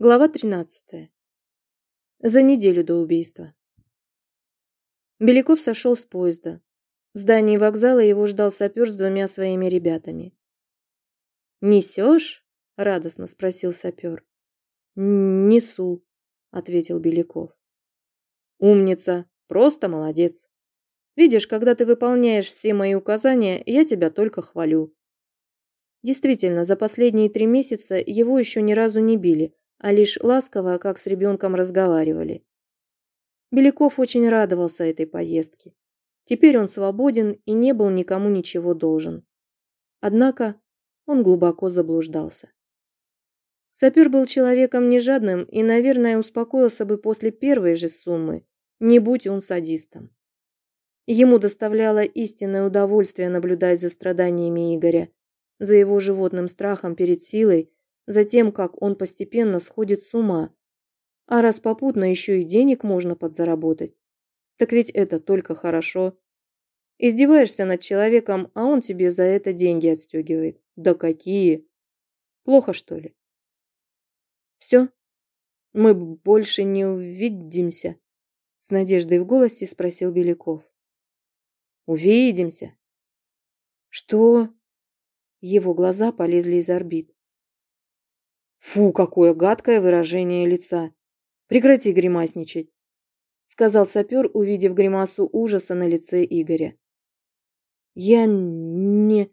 Глава 13. За неделю до убийства. Беляков сошел с поезда. В здании вокзала его ждал сапер с двумя своими ребятами. «Несешь?» – радостно спросил сапер. «Несу», – ответил Беляков. «Умница, просто молодец. Видишь, когда ты выполняешь все мои указания, я тебя только хвалю». Действительно, за последние три месяца его еще ни разу не били, а лишь ласково, как с ребенком разговаривали. Беляков очень радовался этой поездке. Теперь он свободен и не был никому ничего должен. Однако он глубоко заблуждался. Сапер был человеком нежадным и, наверное, успокоился бы после первой же суммы, не будь он садистом. Ему доставляло истинное удовольствие наблюдать за страданиями Игоря, за его животным страхом перед силой, за тем, как он постепенно сходит с ума. А раз попутно еще и денег можно подзаработать, так ведь это только хорошо. Издеваешься над человеком, а он тебе за это деньги отстегивает. Да какие? Плохо, что ли? Все? Мы больше не увидимся? С надеждой в голосе спросил Беляков. Увидимся. Что? Его глаза полезли из орбит. Фу, какое гадкое выражение лица. Прекрати гримасничать, сказал сапер, увидев гримасу ужаса на лице Игоря. Я не...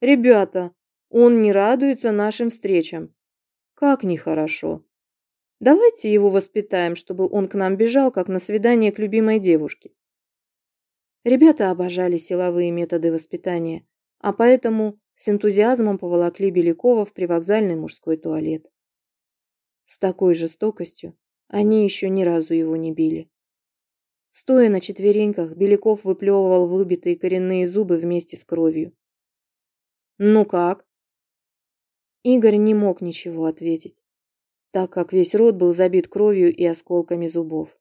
Ребята, он не радуется нашим встречам. Как нехорошо. Давайте его воспитаем, чтобы он к нам бежал, как на свидание к любимой девушке. Ребята обожали силовые методы воспитания, а поэтому с энтузиазмом поволокли Белякова в привокзальный мужской туалет. С такой жестокостью они еще ни разу его не били. Стоя на четвереньках, Беляков выплевывал выбитые коренные зубы вместе с кровью. «Ну как?» Игорь не мог ничего ответить, так как весь рот был забит кровью и осколками зубов.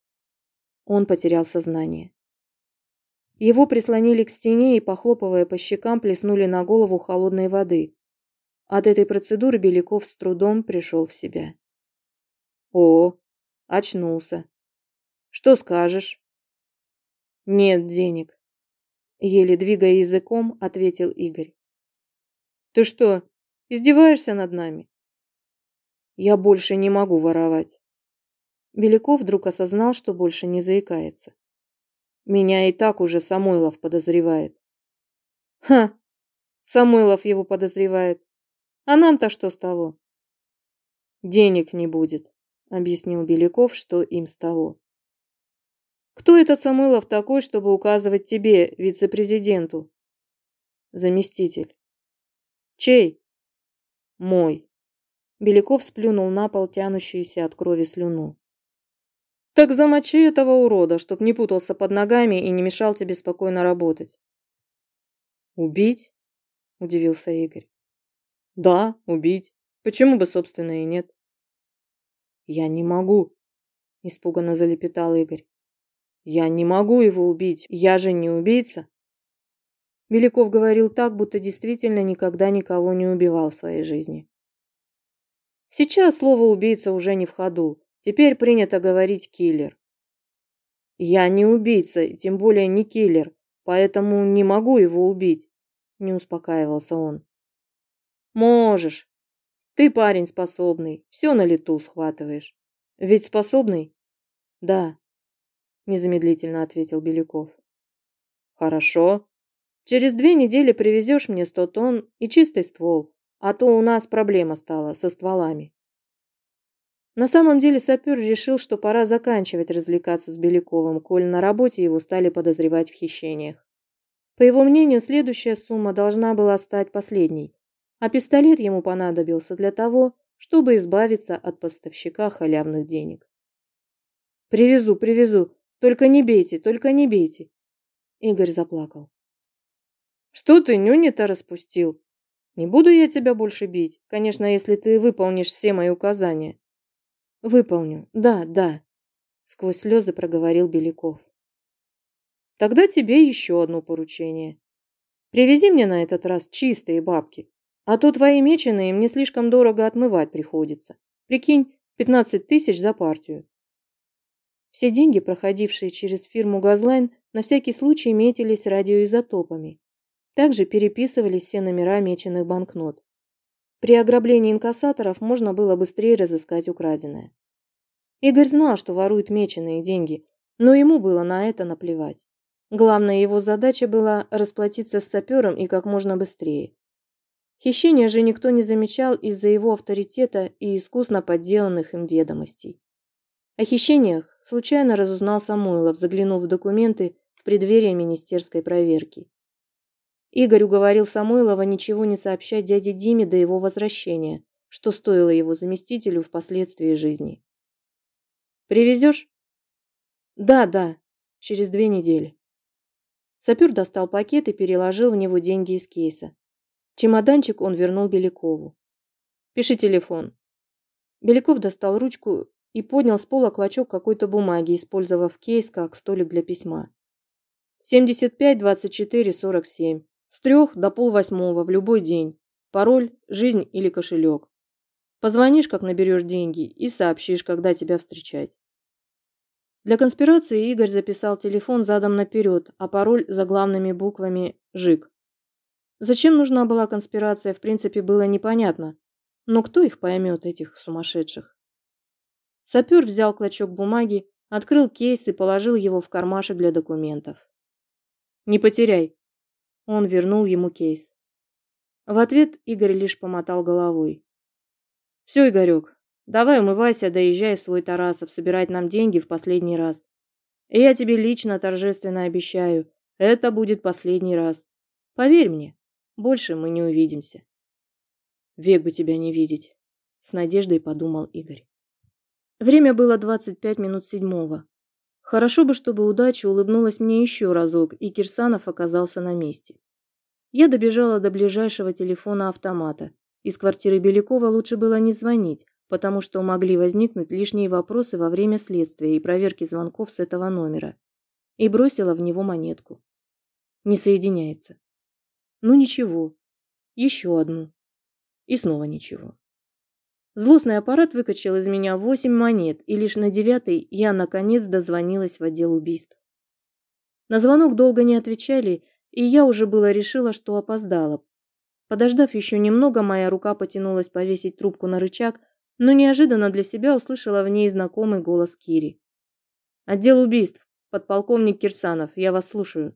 Он потерял сознание. Его прислонили к стене и, похлопывая по щекам, плеснули на голову холодной воды. От этой процедуры Беляков с трудом пришел в себя. «О, очнулся. Что скажешь?» «Нет денег», — еле двигая языком, ответил Игорь. «Ты что, издеваешься над нами?» «Я больше не могу воровать». Беляков вдруг осознал, что больше не заикается. Меня и так уже Самойлов подозревает. Ха! Самойлов его подозревает. А нам-то что с того? Денег не будет, объяснил Беляков, что им с того. Кто этот Самойлов такой, чтобы указывать тебе, вице-президенту? Заместитель. Чей? Мой. Беляков сплюнул на пол тянущуюся от крови слюну. Так замочи этого урода, чтоб не путался под ногами и не мешал тебе спокойно работать. Убить? Удивился Игорь. Да, убить. Почему бы, собственно, и нет? Я не могу, испуганно залепетал Игорь. Я не могу его убить. Я же не убийца. Беляков говорил так, будто действительно никогда никого не убивал в своей жизни. Сейчас слово «убийца» уже не в ходу. Теперь принято говорить киллер. Я не убийца, тем более не киллер, поэтому не могу его убить, не успокаивался он. Можешь. Ты парень способный, все на лету схватываешь. Ведь способный? Да, незамедлительно ответил Беляков. Хорошо. Через две недели привезешь мне сто тонн и чистый ствол, а то у нас проблема стала со стволами. На самом деле сапер решил, что пора заканчивать развлекаться с Беляковым, коль на работе его стали подозревать в хищениях. По его мнению, следующая сумма должна была стать последней, а пистолет ему понадобился для того, чтобы избавиться от поставщика халявных денег. «Привезу, привезу, только не бейте, только не бейте!» Игорь заплакал. «Что ты нюни-то распустил? Не буду я тебя больше бить, конечно, если ты выполнишь все мои указания. Выполню. Да, да, сквозь слезы проговорил Беляков. Тогда тебе еще одно поручение. Привези мне на этот раз чистые бабки, а то твои меченые мне слишком дорого отмывать приходится. Прикинь, 15 тысяч за партию. Все деньги, проходившие через фирму «Газлайн», на всякий случай метились радиоизотопами. Также переписывались все номера меченых банкнот. При ограблении инкассаторов можно было быстрее разыскать украденное. Игорь знал, что воруют меченые деньги, но ему было на это наплевать. Главная его задача была расплатиться с сапером и как можно быстрее. Хищения же никто не замечал из-за его авторитета и искусно подделанных им ведомостей. О хищениях случайно разузнал Самойлов, заглянув в документы в преддверии министерской проверки. Игорь уговорил Самойлова ничего не сообщать дяде Диме до его возвращения, что стоило его заместителю впоследствии жизни. «Привезешь?» «Да, да, через две недели». Сапер достал пакет и переложил в него деньги из кейса. Чемоданчик он вернул Белякову. «Пиши телефон». Беляков достал ручку и поднял с пола клочок какой-то бумаги, использовав кейс как столик для письма. 75 24 47. С трех до полвосьмого в любой день. Пароль, жизнь или кошелек. Позвонишь, как наберешь деньги, и сообщишь, когда тебя встречать. Для конспирации Игорь записал телефон задом наперед, а пароль за главными буквами «ЖИК». Зачем нужна была конспирация, в принципе, было непонятно. Но кто их поймет, этих сумасшедших? Сапер взял клочок бумаги, открыл кейс и положил его в кармашек для документов. «Не потеряй». Он вернул ему кейс. В ответ Игорь лишь помотал головой. «Все, Игорек, давай умывайся, доезжай в свой Тарасов, собирать нам деньги в последний раз. И я тебе лично торжественно обещаю, это будет последний раз. Поверь мне, больше мы не увидимся». «Век бы тебя не видеть», — с надеждой подумал Игорь. Время было 25 минут седьмого. Хорошо бы, чтобы удача улыбнулась мне еще разок, и Кирсанов оказался на месте. Я добежала до ближайшего телефона автомата. Из квартиры Белякова лучше было не звонить, потому что могли возникнуть лишние вопросы во время следствия и проверки звонков с этого номера. И бросила в него монетку. Не соединяется. Ну ничего. Еще одну. И снова ничего. Злостный аппарат выкачал из меня восемь монет, и лишь на девятой я, наконец, дозвонилась в отдел убийств. На звонок долго не отвечали, и я уже было решила, что опоздала. Подождав еще немного, моя рука потянулась повесить трубку на рычаг, но неожиданно для себя услышала в ней знакомый голос Кири. «Отдел убийств. Подполковник Кирсанов. Я вас слушаю».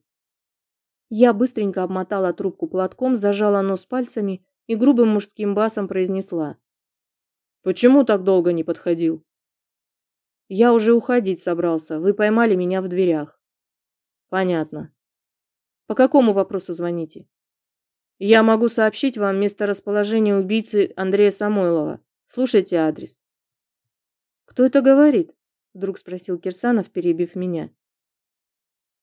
Я быстренько обмотала трубку платком, зажала нос пальцами и грубым мужским басом произнесла. Почему так долго не подходил? Я уже уходить собрался. Вы поймали меня в дверях. Понятно. По какому вопросу звоните? Я могу сообщить вам месторасположение убийцы Андрея Самойлова. Слушайте адрес. Кто это говорит? Вдруг спросил Кирсанов, перебив меня.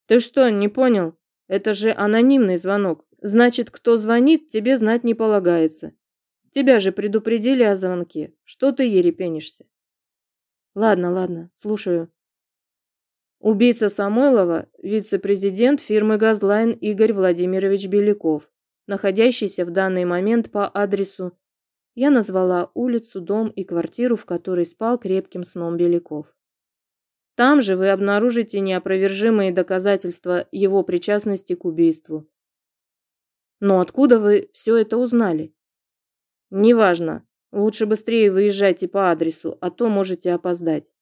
Ты что, не понял? Это же анонимный звонок. Значит, кто звонит, тебе знать не полагается. Тебя же предупредили о звонке. Что ты ерепенишься? Ладно, ладно, слушаю. Убийца Самойлова – вице-президент фирмы «Газлайн» Игорь Владимирович Беляков, находящийся в данный момент по адресу я назвала улицу, дом и квартиру, в которой спал крепким сном Беляков. Там же вы обнаружите неопровержимые доказательства его причастности к убийству. Но откуда вы все это узнали? Неважно. Лучше быстрее выезжайте по адресу, а то можете опоздать.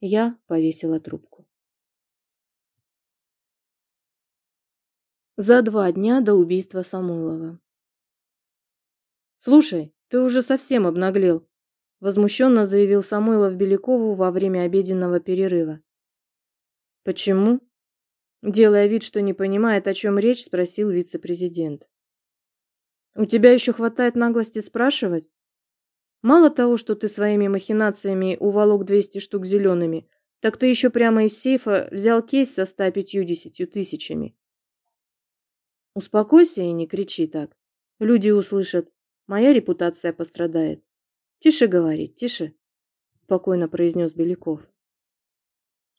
Я повесила трубку. За два дня до убийства Самойлова. «Слушай, ты уже совсем обнаглел», – возмущенно заявил Самойлов Белякову во время обеденного перерыва. «Почему?» Делая вид, что не понимает, о чем речь, спросил вице-президент. У тебя еще хватает наглости спрашивать? Мало того, что ты своими махинациями уволок 200 штук зелеными, так ты еще прямо из сейфа взял кейс со 150 тысячами. Успокойся и не кричи так. Люди услышат. Моя репутация пострадает. Тише говори, тише, спокойно произнес Беляков.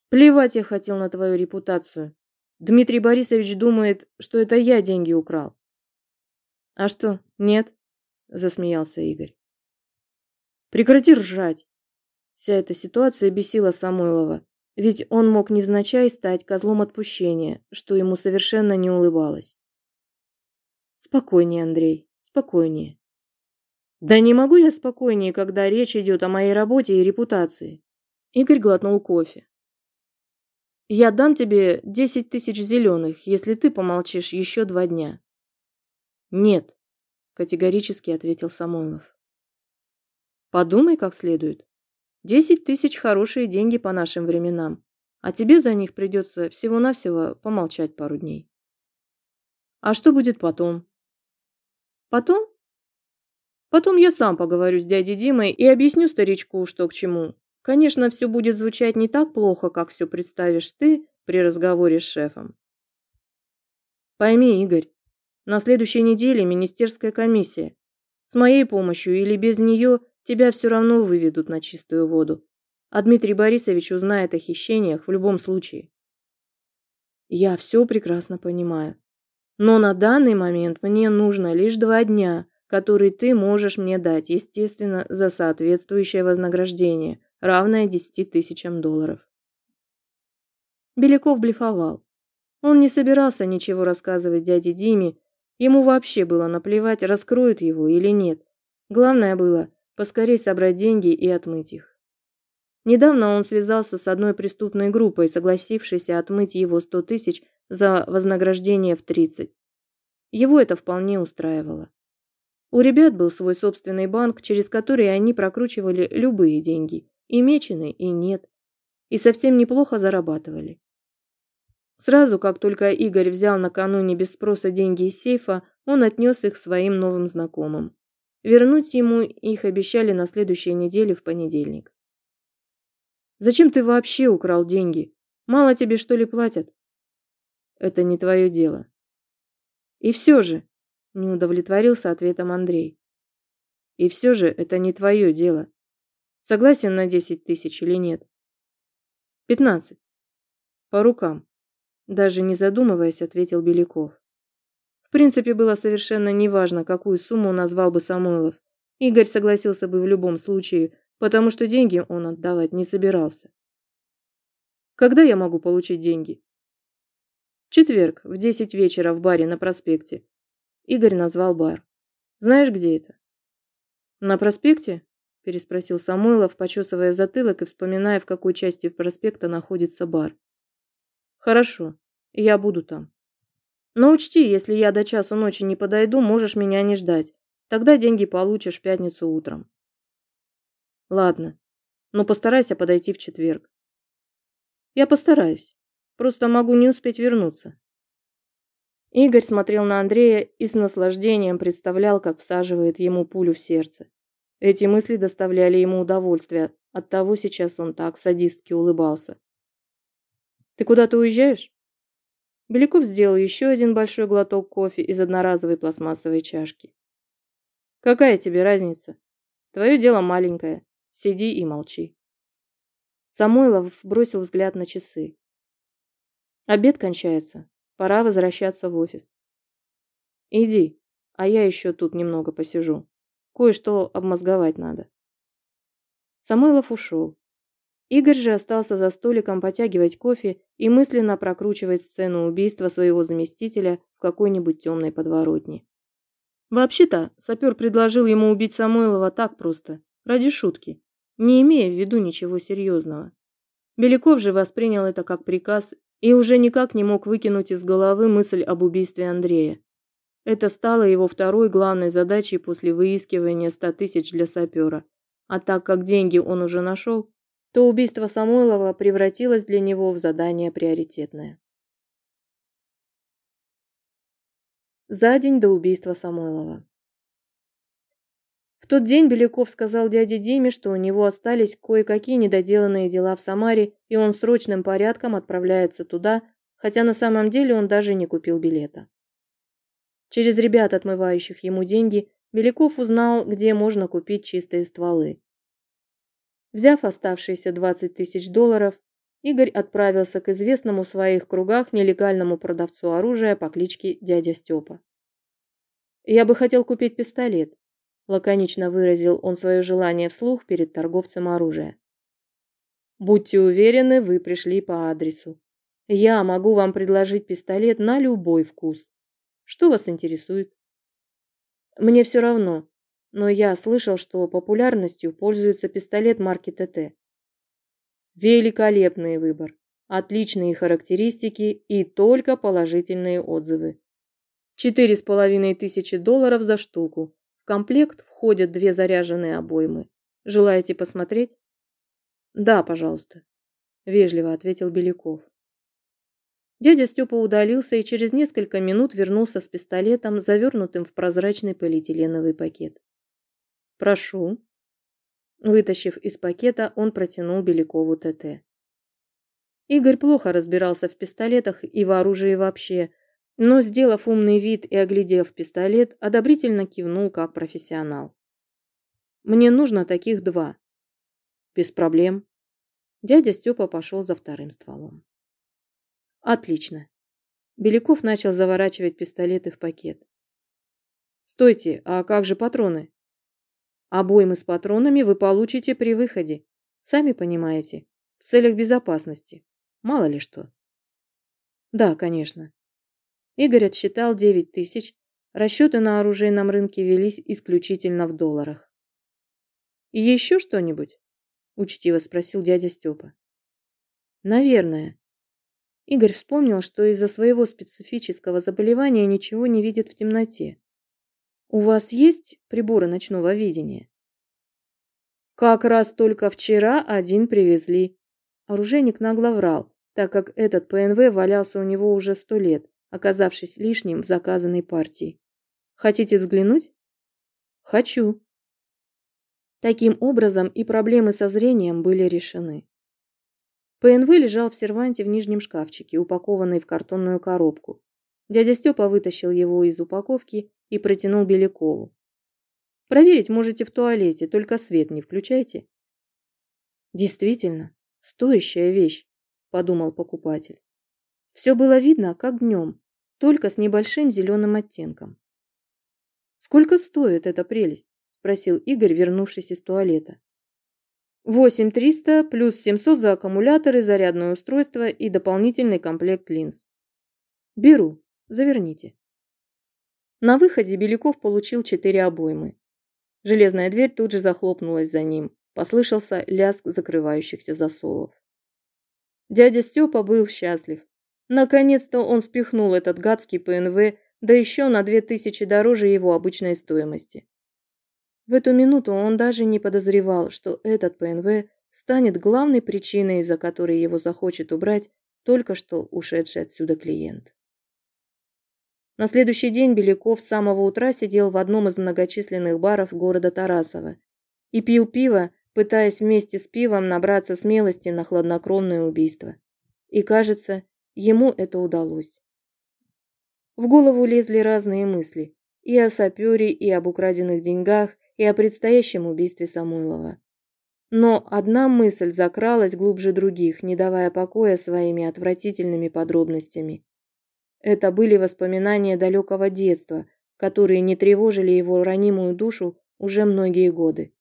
Плевать я хотел на твою репутацию. Дмитрий Борисович думает, что это я деньги украл. «А что, нет?» – засмеялся Игорь. «Прекрати ржать!» Вся эта ситуация бесила Самойлова, ведь он мог невзначай стать козлом отпущения, что ему совершенно не улыбалось. Спокойнее, Андрей, спокойнее. Да не могу я спокойнее, когда речь идет о моей работе и репутации. Игорь глотнул кофе. Я дам тебе десять тысяч зеленых, если ты помолчишь еще два дня. Нет, категорически ответил Самойлов. Подумай как следует. Десять тысяч хорошие деньги по нашим временам, а тебе за них придется всего-навсего помолчать пару дней. А что будет потом? Потом? Потом я сам поговорю с дядей Димой и объясню старичку, что к чему. Конечно, все будет звучать не так плохо, как все представишь ты при разговоре с шефом. Пойми, Игорь, на следующей неделе министерская комиссия. С моей помощью или без нее тебя все равно выведут на чистую воду. А Дмитрий Борисович узнает о хищениях в любом случае. Я все прекрасно понимаю. Но на данный момент мне нужно лишь два дня, которые ты можешь мне дать, естественно, за соответствующее вознаграждение, равное 10 тысячам долларов. Беляков блефовал. Он не собирался ничего рассказывать дяде Диме, ему вообще было наплевать, раскроют его или нет. Главное было поскорей собрать деньги и отмыть их. Недавно он связался с одной преступной группой, согласившейся отмыть его 100 тысяч за вознаграждение в 30. Его это вполне устраивало. У ребят был свой собственный банк, через который они прокручивали любые деньги, и меченые, и нет. И совсем неплохо зарабатывали. Сразу, как только Игорь взял накануне без спроса деньги из сейфа, он отнес их своим новым знакомым. Вернуть ему их обещали на следующей неделе в понедельник. «Зачем ты вообще украл деньги? Мало тебе, что ли, платят?» «Это не твое дело». «И все же», – не удовлетворился ответом Андрей. «И все же это не твое дело. Согласен на десять тысяч или нет? Пятнадцать. По рукам. Даже не задумываясь, ответил Беляков. В принципе, было совершенно неважно, какую сумму назвал бы Самойлов. Игорь согласился бы в любом случае, потому что деньги он отдавать не собирался. Когда я могу получить деньги? В четверг, в десять вечера в баре на проспекте. Игорь назвал бар. Знаешь, где это? На проспекте? переспросил Самойлов, почесывая затылок и вспоминая, в какой части проспекта находится бар. Хорошо, я буду там. Но учти, если я до часу ночи не подойду, можешь меня не ждать. Тогда деньги получишь в пятницу утром. Ладно, но постарайся подойти в четверг. Я постараюсь. Просто могу не успеть вернуться. Игорь смотрел на Андрея и с наслаждением представлял, как всаживает ему пулю в сердце. Эти мысли доставляли ему удовольствие, оттого сейчас он так садистски улыбался. «Ты куда-то уезжаешь?» Беляков сделал еще один большой глоток кофе из одноразовой пластмассовой чашки. «Какая тебе разница? Твое дело маленькое. Сиди и молчи». Самойлов бросил взгляд на часы. «Обед кончается. Пора возвращаться в офис». «Иди, а я еще тут немного посижу». Кое-что обмозговать надо. Самойлов ушел. Игорь же остался за столиком потягивать кофе и мысленно прокручивать сцену убийства своего заместителя в какой-нибудь темной подворотне. Вообще-то, сапер предложил ему убить Самойлова так просто, ради шутки, не имея в виду ничего серьезного. Беляков же воспринял это как приказ и уже никак не мог выкинуть из головы мысль об убийстве Андрея. Это стало его второй главной задачей после выискивания 100 тысяч для сапера. А так как деньги он уже нашел, то убийство Самойлова превратилось для него в задание приоритетное. За день до убийства Самойлова. В тот день Беляков сказал дяде Диме, что у него остались кое-какие недоделанные дела в Самаре, и он срочным порядком отправляется туда, хотя на самом деле он даже не купил билета. Через ребят, отмывающих ему деньги, Беляков узнал, где можно купить чистые стволы. Взяв оставшиеся 20 тысяч долларов, Игорь отправился к известному в своих кругах нелегальному продавцу оружия по кличке дядя Степа. «Я бы хотел купить пистолет», – лаконично выразил он свое желание вслух перед торговцем оружия. Будьте уверены, вы пришли по адресу. Я могу вам предложить пистолет на любой вкус. Что вас интересует? Мне все равно, но я слышал, что популярностью пользуется пистолет марки ТТ. Великолепный выбор, отличные характеристики и только положительные отзывы. Четыре с половиной тысячи долларов за штуку. В комплект входят две заряженные обоймы. Желаете посмотреть? Да, пожалуйста, вежливо ответил Беляков. Дядя Степа удалился и через несколько минут вернулся с пистолетом, завернутым в прозрачный полиэтиленовый пакет. «Прошу». Вытащив из пакета, он протянул Белякову ТТ. Игорь плохо разбирался в пистолетах и в оружии вообще, но, сделав умный вид и оглядев пистолет, одобрительно кивнул как профессионал. «Мне нужно таких два». «Без проблем». Дядя Степа пошел за вторым стволом. Отлично. Беляков начал заворачивать пистолеты в пакет. Стойте, а как же патроны? Обоймы с патронами вы получите при выходе. Сами понимаете, в целях безопасности. Мало ли что. Да, конечно. Игорь отсчитал 9 тысяч. Расчеты на оружейном рынке велись исключительно в долларах. «И еще что-нибудь?» – учтиво спросил дядя Степа. «Наверное. Игорь вспомнил, что из-за своего специфического заболевания ничего не видит в темноте. «У вас есть приборы ночного видения?» «Как раз только вчера один привезли». Оружейник нагло врал, так как этот ПНВ валялся у него уже сто лет, оказавшись лишним в заказанной партии. «Хотите взглянуть?» «Хочу». Таким образом и проблемы со зрением были решены. ПНВ лежал в серванте в нижнем шкафчике, упакованный в картонную коробку. Дядя Степа вытащил его из упаковки и протянул Белякову. «Проверить можете в туалете, только свет не включайте». «Действительно, стоящая вещь», – подумал покупатель. Все было видно, как днем, только с небольшим зеленым оттенком. «Сколько стоит эта прелесть?» – спросил Игорь, вернувшись из туалета. 8300 плюс 700 за аккумуляторы, зарядное устройство и дополнительный комплект линз. Беру. Заверните. На выходе Беляков получил четыре обоймы. Железная дверь тут же захлопнулась за ним. Послышался лязг закрывающихся засовов. Дядя Степа был счастлив. Наконец-то он спихнул этот гадский ПНВ, да еще на две тысячи дороже его обычной стоимости. В эту минуту он даже не подозревал, что этот ПНВ станет главной причиной, из-за которой его захочет убрать только что ушедший отсюда клиент. На следующий день Беляков с самого утра сидел в одном из многочисленных баров города Тарасова и пил пиво, пытаясь вместе с пивом набраться смелости на хладнокровное убийство. И, кажется, ему это удалось. В голову лезли разные мысли и о сапере, и об украденных деньгах, и о предстоящем убийстве Самойлова. Но одна мысль закралась глубже других, не давая покоя своими отвратительными подробностями. Это были воспоминания далекого детства, которые не тревожили его ранимую душу уже многие годы.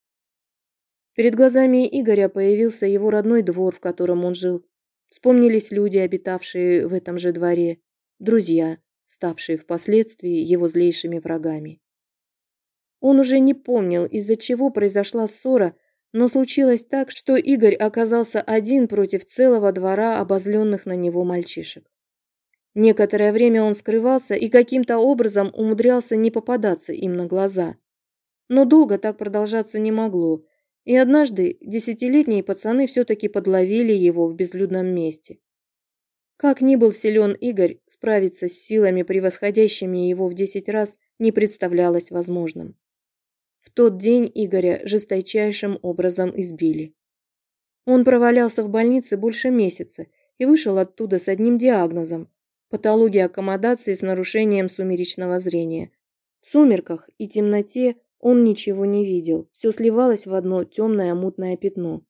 Перед глазами Игоря появился его родной двор, в котором он жил. Вспомнились люди, обитавшие в этом же дворе, друзья, ставшие впоследствии его злейшими врагами. Он уже не помнил, из-за чего произошла ссора, но случилось так, что Игорь оказался один против целого двора обозленных на него мальчишек. Некоторое время он скрывался и каким-то образом умудрялся не попадаться им на глаза. Но долго так продолжаться не могло, и однажды десятилетние пацаны все-таки подловили его в безлюдном месте. Как ни был силен Игорь, справиться с силами, превосходящими его в десять раз, не представлялось возможным. В тот день Игоря жесточайшим образом избили. Он провалялся в больнице больше месяца и вышел оттуда с одним диагнозом – патология аккомодации с нарушением сумеречного зрения. В сумерках и темноте он ничего не видел, все сливалось в одно темное мутное пятно.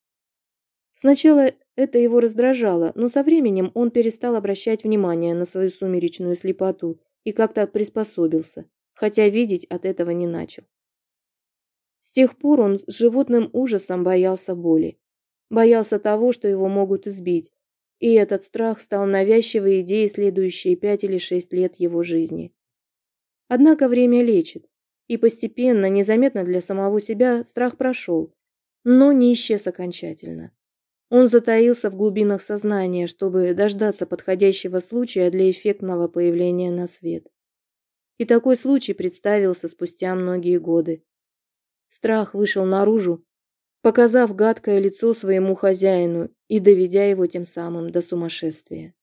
Сначала это его раздражало, но со временем он перестал обращать внимание на свою сумеречную слепоту и как-то приспособился, хотя видеть от этого не начал. С тех пор он с животным ужасом боялся боли. Боялся того, что его могут избить, и этот страх стал навязчивой идеей следующие пять или шесть лет его жизни. Однако время лечит, и постепенно, незаметно для самого себя, страх прошел, но не исчез окончательно. Он затаился в глубинах сознания, чтобы дождаться подходящего случая для эффектного появления на свет. И такой случай представился спустя многие годы. Страх вышел наружу, показав гадкое лицо своему хозяину и доведя его тем самым до сумасшествия.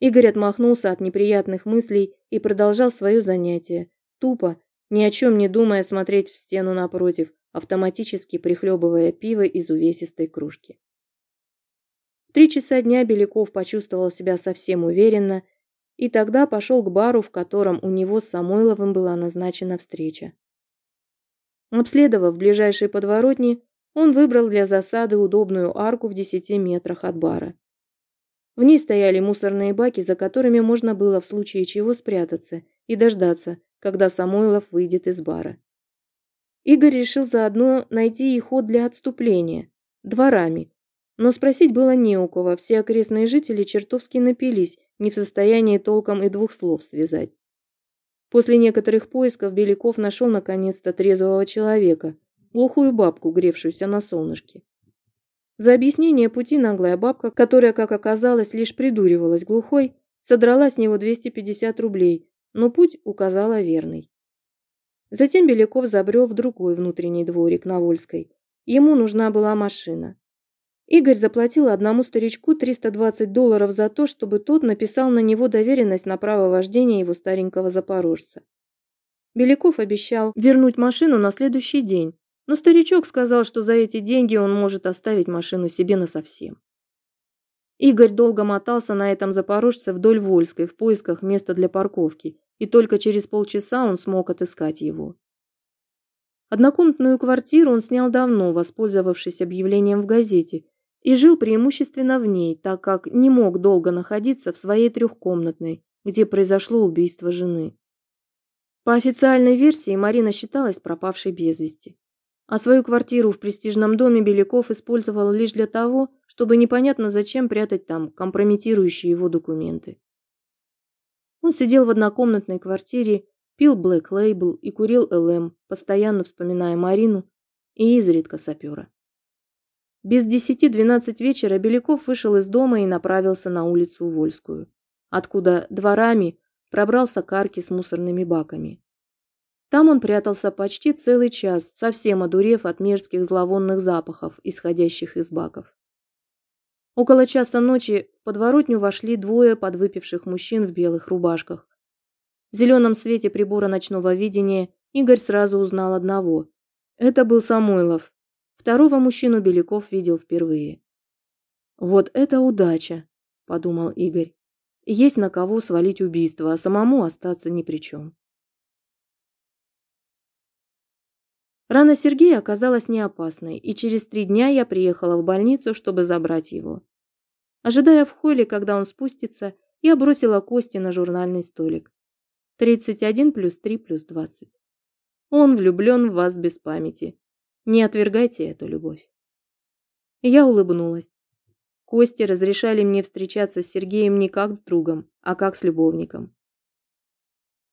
Игорь отмахнулся от неприятных мыслей и продолжал свое занятие, тупо, ни о чем не думая смотреть в стену напротив, автоматически прихлебывая пиво из увесистой кружки. В три часа дня Беляков почувствовал себя совсем уверенно и тогда пошел к бару, в котором у него с Самойловым была назначена встреча. Обследовав ближайшие подворотни, он выбрал для засады удобную арку в десяти метрах от бара. В ней стояли мусорные баки, за которыми можно было в случае чего спрятаться и дождаться, когда Самойлов выйдет из бара. Игорь решил заодно найти и ход для отступления, дворами. Но спросить было не у кого, все окрестные жители чертовски напились, не в состоянии толком и двух слов связать. После некоторых поисков Беляков нашел наконец-то трезвого человека, глухую бабку, гревшуюся на солнышке. За объяснение пути наглая бабка, которая, как оказалось, лишь придуривалась глухой, содрала с него 250 рублей, но путь указала верный. Затем Беляков забрел в другой внутренний дворик на Вольской. Ему нужна была машина. Игорь заплатил одному старичку 320 долларов за то, чтобы тот написал на него доверенность на право вождения его старенького запорожца. Беляков обещал вернуть машину на следующий день, но старичок сказал, что за эти деньги он может оставить машину себе насовсем. Игорь долго мотался на этом запорожце вдоль Вольской в поисках места для парковки, и только через полчаса он смог отыскать его. Однокомнатную квартиру он снял давно, воспользовавшись объявлением в газете, и жил преимущественно в ней, так как не мог долго находиться в своей трехкомнатной, где произошло убийство жены. По официальной версии Марина считалась пропавшей без вести. А свою квартиру в престижном доме Беляков использовал лишь для того, чтобы непонятно зачем прятать там компрометирующие его документы. Он сидел в однокомнатной квартире, пил Black Label и курил ЛМ, постоянно вспоминая Марину и изредка сапера. Без десяти-двенадцать вечера Беляков вышел из дома и направился на улицу Вольскую, откуда дворами пробрался к арке с мусорными баками. Там он прятался почти целый час, совсем одурев от мерзких зловонных запахов, исходящих из баков. Около часа ночи в подворотню вошли двое подвыпивших мужчин в белых рубашках. В зеленом свете прибора ночного видения Игорь сразу узнал одного. Это был Самойлов, Второго мужчину Беляков видел впервые. «Вот это удача!» – подумал Игорь. «Есть на кого свалить убийство, а самому остаться ни при чем». Рана Сергея оказалась не опасной, и через три дня я приехала в больницу, чтобы забрать его. Ожидая в холле, когда он спустится, я бросила кости на журнальный столик. 31 плюс 3 плюс 20. Он влюблен в вас без памяти. Не отвергайте эту любовь. Я улыбнулась. Кости разрешали мне встречаться с Сергеем не как с другом, а как с любовником.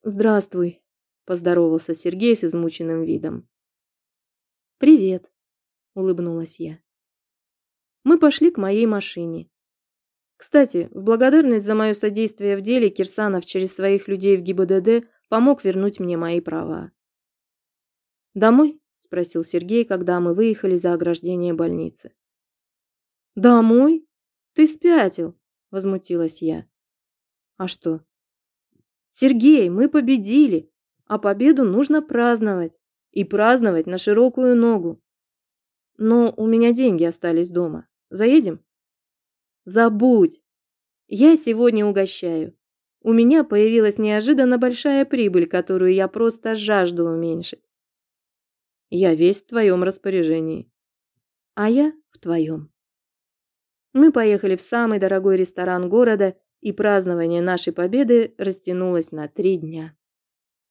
«Здравствуй», – поздоровался Сергей с измученным видом. «Привет», – улыбнулась я. Мы пошли к моей машине. Кстати, в благодарность за мое содействие в деле Кирсанов через своих людей в ГИБДД помог вернуть мне мои права. «Домой?» – спросил Сергей, когда мы выехали за ограждение больницы. «Домой? Ты спятил!» – возмутилась я. «А что?» «Сергей, мы победили, а победу нужно праздновать, и праздновать на широкую ногу. Но у меня деньги остались дома. Заедем?» «Забудь! Я сегодня угощаю. У меня появилась неожиданно большая прибыль, которую я просто жажду уменьшить. Я весь в твоем распоряжении. А я в твоем. Мы поехали в самый дорогой ресторан города, и празднование нашей победы растянулось на три дня.